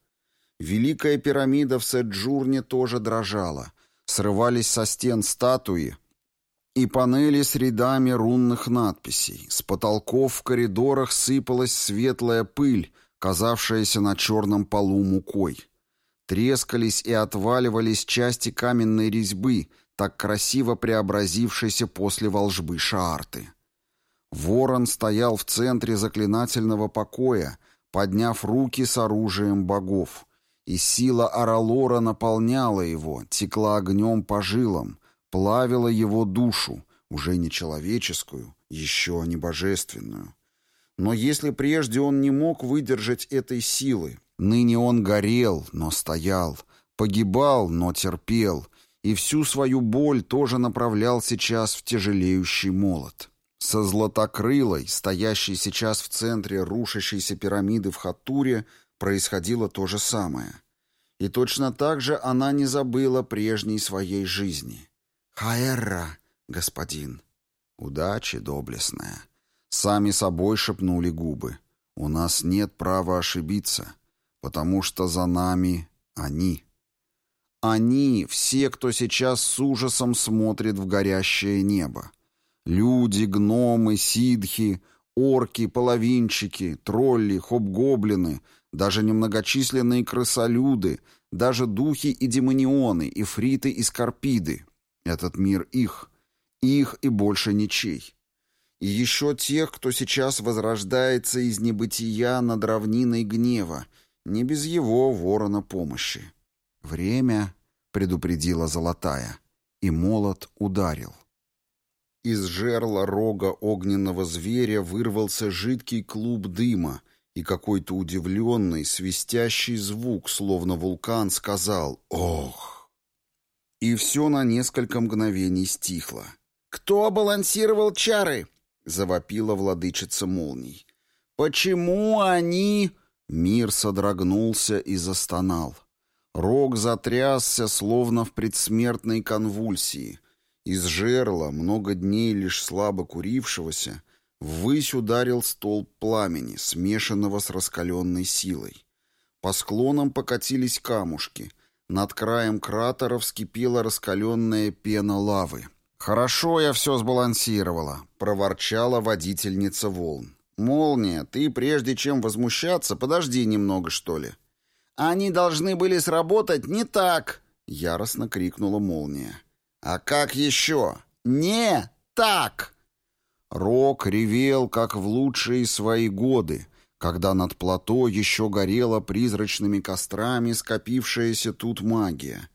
Великая пирамида в Седжурне тоже дрожала. Срывались со стен статуи и панели с рядами рунных надписей. С потолков в коридорах сыпалась светлая пыль, казавшаяся на черном полу мукой. Трескались и отваливались части каменной резьбы — так красиво преобразившейся после волжбы Шаарты. Ворон стоял в центре заклинательного покоя, подняв руки с оружием богов, и сила Аралора наполняла его, текла огнем по жилам, плавила его душу, уже не человеческую, еще не божественную. Но если прежде он не мог выдержать этой силы, ныне он горел, но стоял, погибал, но терпел, и всю свою боль тоже направлял сейчас в тяжелеющий молот. Со златокрылой, стоящей сейчас в центре рушащейся пирамиды в Хатуре, происходило то же самое. И точно так же она не забыла прежней своей жизни. «Хаэрра, господин!» «Удачи, доблестная!» Сами собой шепнули губы. «У нас нет права ошибиться, потому что за нами они». Они, все, кто сейчас с ужасом смотрит в горящее небо. Люди, гномы, сидхи, орки, половинчики, тролли, хобгоблины, даже немногочисленные крысолюды, даже духи и демонионы, ифриты и скорпиды. Этот мир их, их и больше ничей. И еще тех, кто сейчас возрождается из небытия над равниной гнева, не без его ворона помощи. «Время», — предупредила Золотая, и молот ударил. Из жерла рога огненного зверя вырвался жидкий клуб дыма, и какой-то удивленный, свистящий звук, словно вулкан, сказал «Ох!». И все на несколько мгновений стихло. «Кто балансировал чары?» — завопила владычица молний. «Почему они...» Мир содрогнулся и застонал. Рог затрясся, словно в предсмертной конвульсии — из жерла, много дней лишь слабо курившегося, ввысь ударил столб пламени, смешанного с раскаленной силой. По склонам покатились камушки. Над краем кратера вскипела раскаленная пена лавы. «Хорошо я все сбалансировала», — проворчала водительница волн. «Молния, ты, прежде чем возмущаться, подожди немного, что ли». «Они должны были сработать не так!» — яростно крикнула молния. «А как еще? Не так!» Рок ревел, как в лучшие свои годы, когда над плато еще горела призрачными кострами скопившаяся тут магия,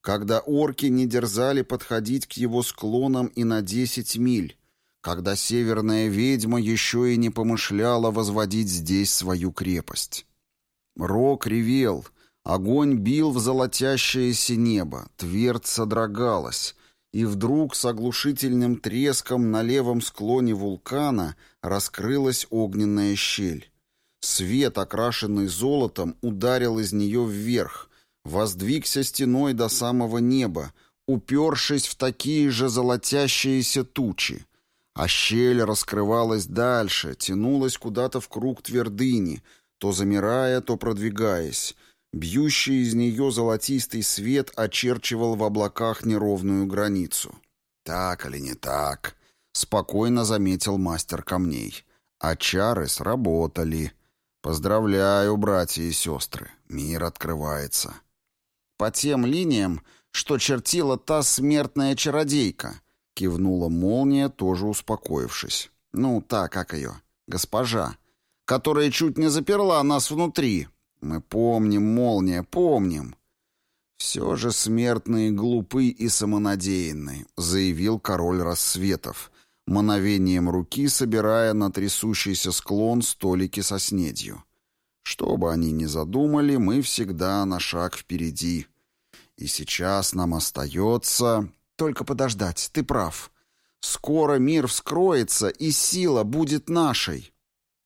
когда орки не дерзали подходить к его склонам и на десять миль, когда северная ведьма еще и не помышляла возводить здесь свою крепость. Рок ревел — Огонь бил в золотящееся небо, твердь содрогалась, и вдруг с оглушительным треском на левом склоне вулкана раскрылась огненная щель. Свет, окрашенный золотом, ударил из нее вверх, воздвигся стеной до самого неба, упершись в такие же золотящиеся тучи. А щель раскрывалась дальше, тянулась куда-то в круг твердыни, то замирая, то продвигаясь, Бьющий из нее золотистый свет очерчивал в облаках неровную границу. «Так или не так?» — спокойно заметил мастер камней. «А чары сработали. Поздравляю, братья и сестры. Мир открывается». «По тем линиям, что чертила та смертная чародейка», — кивнула молния, тоже успокоившись. «Ну, та, как ее? Госпожа, которая чуть не заперла нас внутри, мы помним, молния, помним. Все же смертные глупы и самонадеянны, заявил король рассветов, мановением руки собирая на трясущийся склон столики со снедью. Что бы они ни задумали, мы всегда на шаг впереди. И сейчас нам остается... Только подождать, ты прав. Скоро мир вскроется, и сила будет нашей.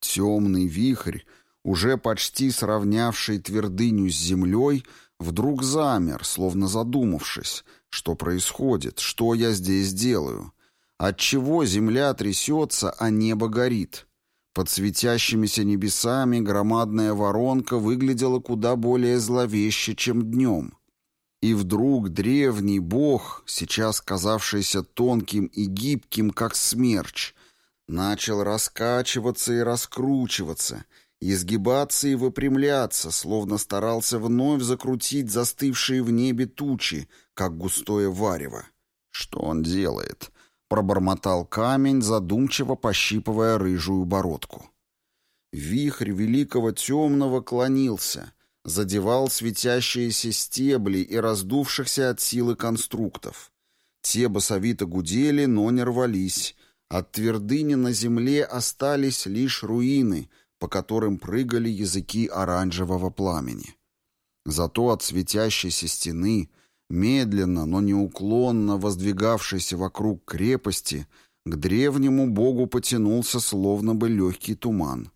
Темный вихрь уже почти сравнявший твердыню с землей, вдруг замер, словно задумавшись, что происходит, что я здесь делаю. Отчего земля трясется, а небо горит? Под светящимися небесами громадная воронка выглядела куда более зловеще, чем днем. И вдруг древний бог, сейчас казавшийся тонким и гибким, как смерч, начал раскачиваться и раскручиваться — изгибаться и выпрямляться, словно старался вновь закрутить застывшие в небе тучи, как густое варево. «Что он делает?» — пробормотал камень, задумчиво пощипывая рыжую бородку. Вихрь великого темного клонился, задевал светящиеся стебли и раздувшихся от силы конструктов. Те басовито гудели, но не рвались, От твердыни на земле остались лишь руины, по которым прыгали языки оранжевого пламени. Зато от светящейся стены, медленно, но неуклонно воздвигавшейся вокруг крепости, к древнему богу потянулся словно бы легкий туман.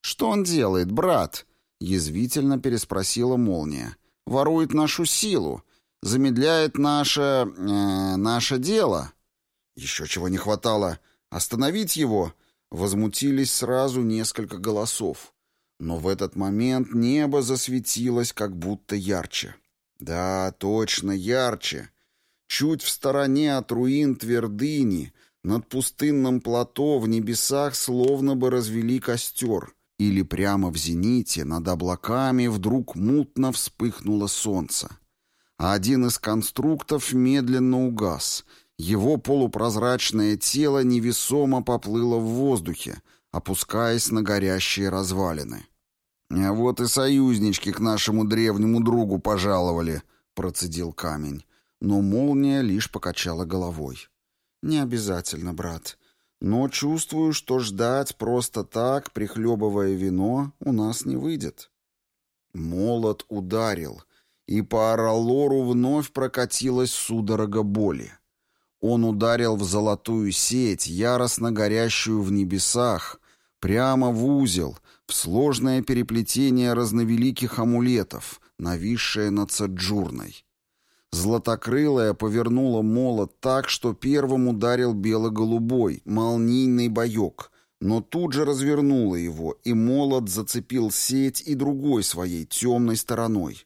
«Что он делает, брат?» — язвительно переспросила молния. «Ворует нашу силу, замедляет наше... Э, наше дело». «Еще чего не хватало. Остановить его!» Возмутились сразу несколько голосов. Но в этот момент небо засветилось как будто ярче. Да, точно, ярче. Чуть в стороне от руин твердыни, над пустынным плато в небесах словно бы развели костер. Или прямо в зените, над облаками, вдруг мутно вспыхнуло солнце. А один из конструктов медленно угас. Его полупрозрачное тело невесомо поплыло в воздухе, опускаясь на горящие развалины. «А вот и союзнички к нашему древнему другу пожаловали», — процедил камень. Но молния лишь покачала головой. «Не обязательно, брат. Но чувствую, что ждать просто так, прихлебывая вино, у нас не выйдет». Молот ударил, и по Аралору вновь прокатилась судорога боли. Он ударил в золотую сеть, яростно горящую в небесах, прямо в узел, в сложное переплетение разновеликих амулетов, нависшее над Саджурной. Златокрылая повернула молот так, что первым ударил бело-голубой, молнийный боек, но тут же развернула его, и молот зацепил сеть и другой своей темной стороной.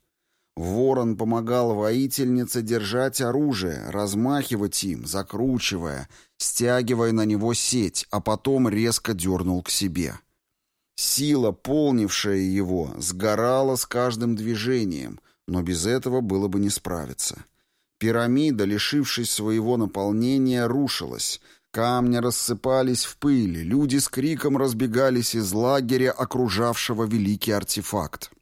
Ворон помогал воительнице держать оружие, размахивать им, закручивая, стягивая на него сеть, а потом резко дернул к себе. Сила, полнившая его, сгорала с каждым движением, но без этого было бы не справиться. Пирамида, лишившись своего наполнения, рушилась, камни рассыпались в пыль, люди с криком разбегались из лагеря, окружавшего великий артефакт.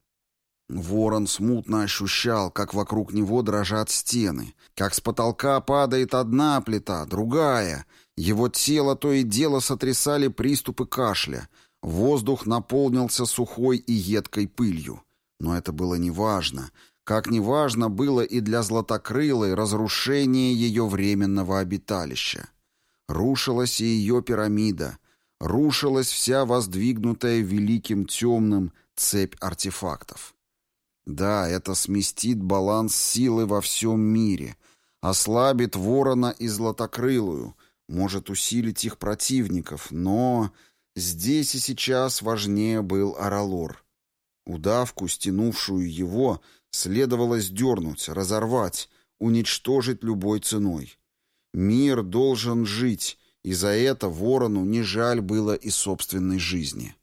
Ворон смутно ощущал, как вокруг него дрожат стены, как с потолка падает одна плита, другая. Его тело то и дело сотрясали приступы кашля. Воздух наполнился сухой и едкой пылью. Но это было неважно. Как неважно было и для Златокрылой разрушение ее временного обиталища. Рушилась и ее пирамида. Рушилась вся воздвигнутая великим темным цепь артефактов. Да, это сместит баланс силы во всем мире, ослабит ворона и златокрылую, может усилить их противников, но здесь и сейчас важнее был Аралор. Удавку, стянувшую его, следовало сдернуть, разорвать, уничтожить любой ценой. Мир должен жить, и за это ворону не жаль было и собственной жизни.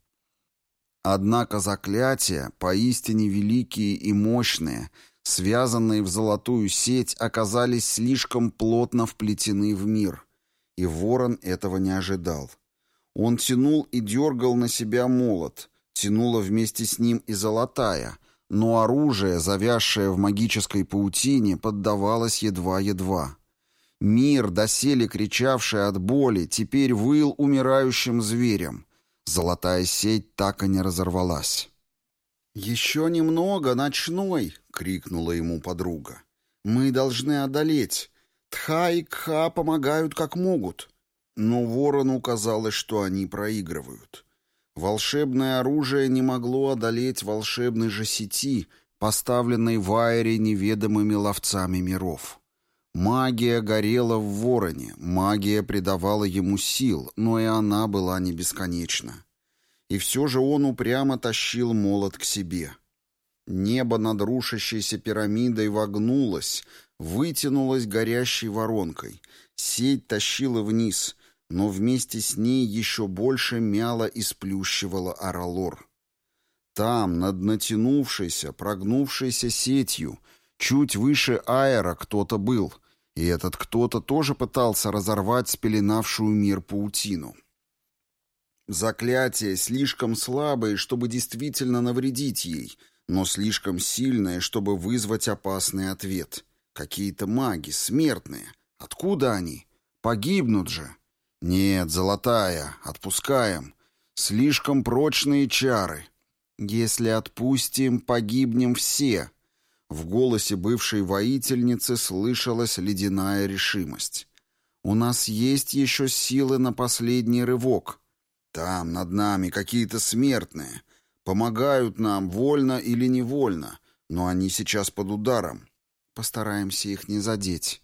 Однако заклятия, поистине великие и мощные, связанные в золотую сеть, оказались слишком плотно вплетены в мир, и ворон этого не ожидал. Он тянул и дергал на себя молот, тянула вместе с ним и золотая, но оружие, завязшее в магической паутине, поддавалось едва-едва. Мир, доселе кричавший от боли, теперь выл умирающим зверем — Золотая сеть так и не разорвалась. «Еще немного, ночной!» — крикнула ему подруга. «Мы должны одолеть. Тха и Кха помогают как могут». Но ворону казалось, что они проигрывают. Волшебное оружие не могло одолеть волшебной же сети, поставленной в аэре неведомыми ловцами миров. Магия горела в вороне, магия придавала ему сил, но и она была не бесконечна. И все же он упрямо тащил молот к себе. Небо над рушащейся пирамидой вогнулось, вытянулось горящей воронкой. Сеть тащила вниз, но вместе с ней еще больше мяло и сплющивала Аралор. Там, над натянувшейся, прогнувшейся сетью, чуть выше аэра кто-то был — и этот кто-то тоже пытался разорвать спеленавшую мир паутину. Заклятие слишком слабое, чтобы действительно навредить ей, но слишком сильное, чтобы вызвать опасный ответ. Какие-то маги, смертные. Откуда они? Погибнут же. «Нет, золотая, отпускаем. Слишком прочные чары. Если отпустим, погибнем все». В голосе бывшей воительницы слышалась ледяная решимость. «У нас есть еще силы на последний рывок. Там, над нами, какие-то смертные. Помогают нам, вольно или невольно, но они сейчас под ударом. Постараемся их не задеть».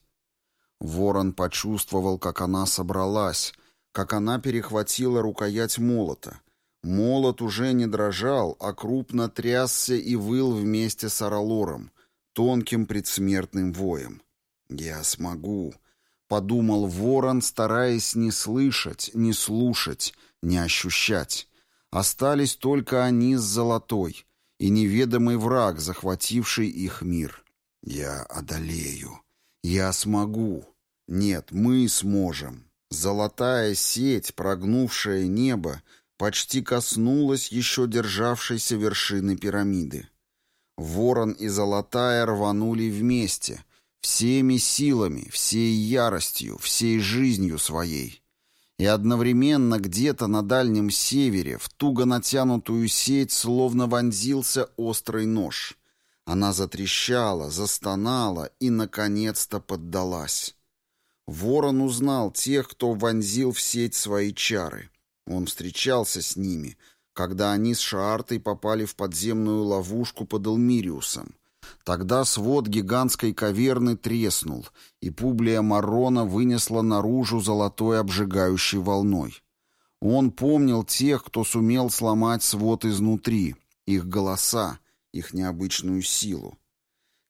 Ворон почувствовал, как она собралась, как она перехватила рукоять молота. Молот уже не дрожал, а крупно трясся и выл вместе с Аралором, тонким предсмертным воем. «Я смогу», — подумал ворон, стараясь не слышать, не слушать, не ощущать. Остались только они с Золотой и неведомый враг, захвативший их мир. «Я одолею. Я смогу. Нет, мы сможем». Золотая сеть, прогнувшая небо, почти коснулась еще державшейся вершины пирамиды. Ворон и Золотая рванули вместе, всеми силами, всей яростью, всей жизнью своей. И одновременно где-то на дальнем севере в туго натянутую сеть словно вонзился острый нож. Она затрещала, застонала и, наконец-то, поддалась. Ворон узнал тех, кто вонзил в сеть свои чары. Он встречался с ними, когда они с Шаартой попали в подземную ловушку под Элмириусом. Тогда свод гигантской каверны треснул, и Публия Марона вынесла наружу золотой обжигающей волной. Он помнил тех, кто сумел сломать свод изнутри, их голоса, их необычную силу.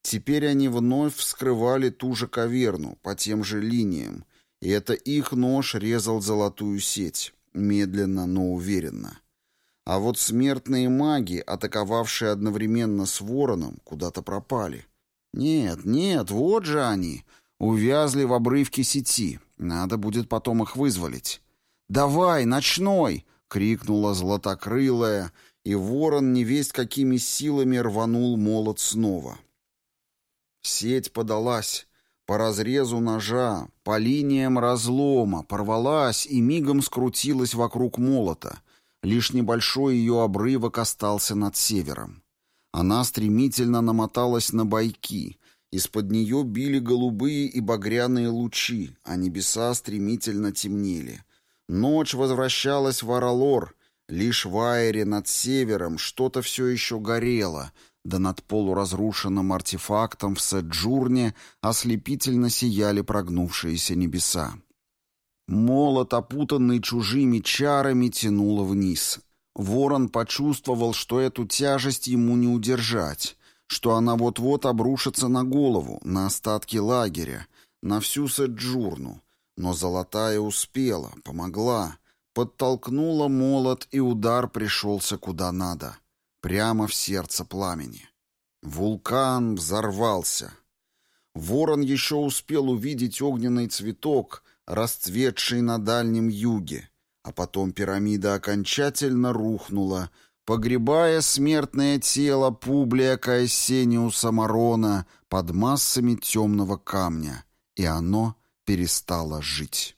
Теперь они вновь вскрывали ту же каверну по тем же линиям, и это их нож резал золотую сеть, медленно, но уверенно. А вот смертные маги, атаковавшие одновременно с вороном, куда-то пропали. Нет, нет, вот же они, увязли в обрывке сети. Надо будет потом их вызволить. «Давай, ночной!» — крикнула златокрылая, и ворон невесть какими силами рванул молот снова. Сеть подалась по разрезу ножа, по линиям разлома, порвалась и мигом скрутилась вокруг молота. Лишь небольшой ее обрывок остался над севером. Она стремительно намоталась на бойки. Из-под нее били голубые и багряные лучи, а небеса стремительно темнели. Ночь возвращалась в Аралор. Лишь в Айре над севером что-то все еще горело — да над полуразрушенным артефактом в Седжурне ослепительно сияли прогнувшиеся небеса. Молот, опутанный чужими чарами, тянуло вниз. Ворон почувствовал, что эту тяжесть ему не удержать, что она вот-вот обрушится на голову, на остатки лагеря, на всю Седжурну. Но Золотая успела, помогла, подтолкнула молот, и удар пришелся куда надо — прямо в сердце пламени. Вулкан взорвался. Ворон еще успел увидеть огненный цветок, расцветший на Дальнем Юге, а потом пирамида окончательно рухнула, погребая смертное тело Публия Каэссениуса Марона под массами темного камня, и оно перестало жить.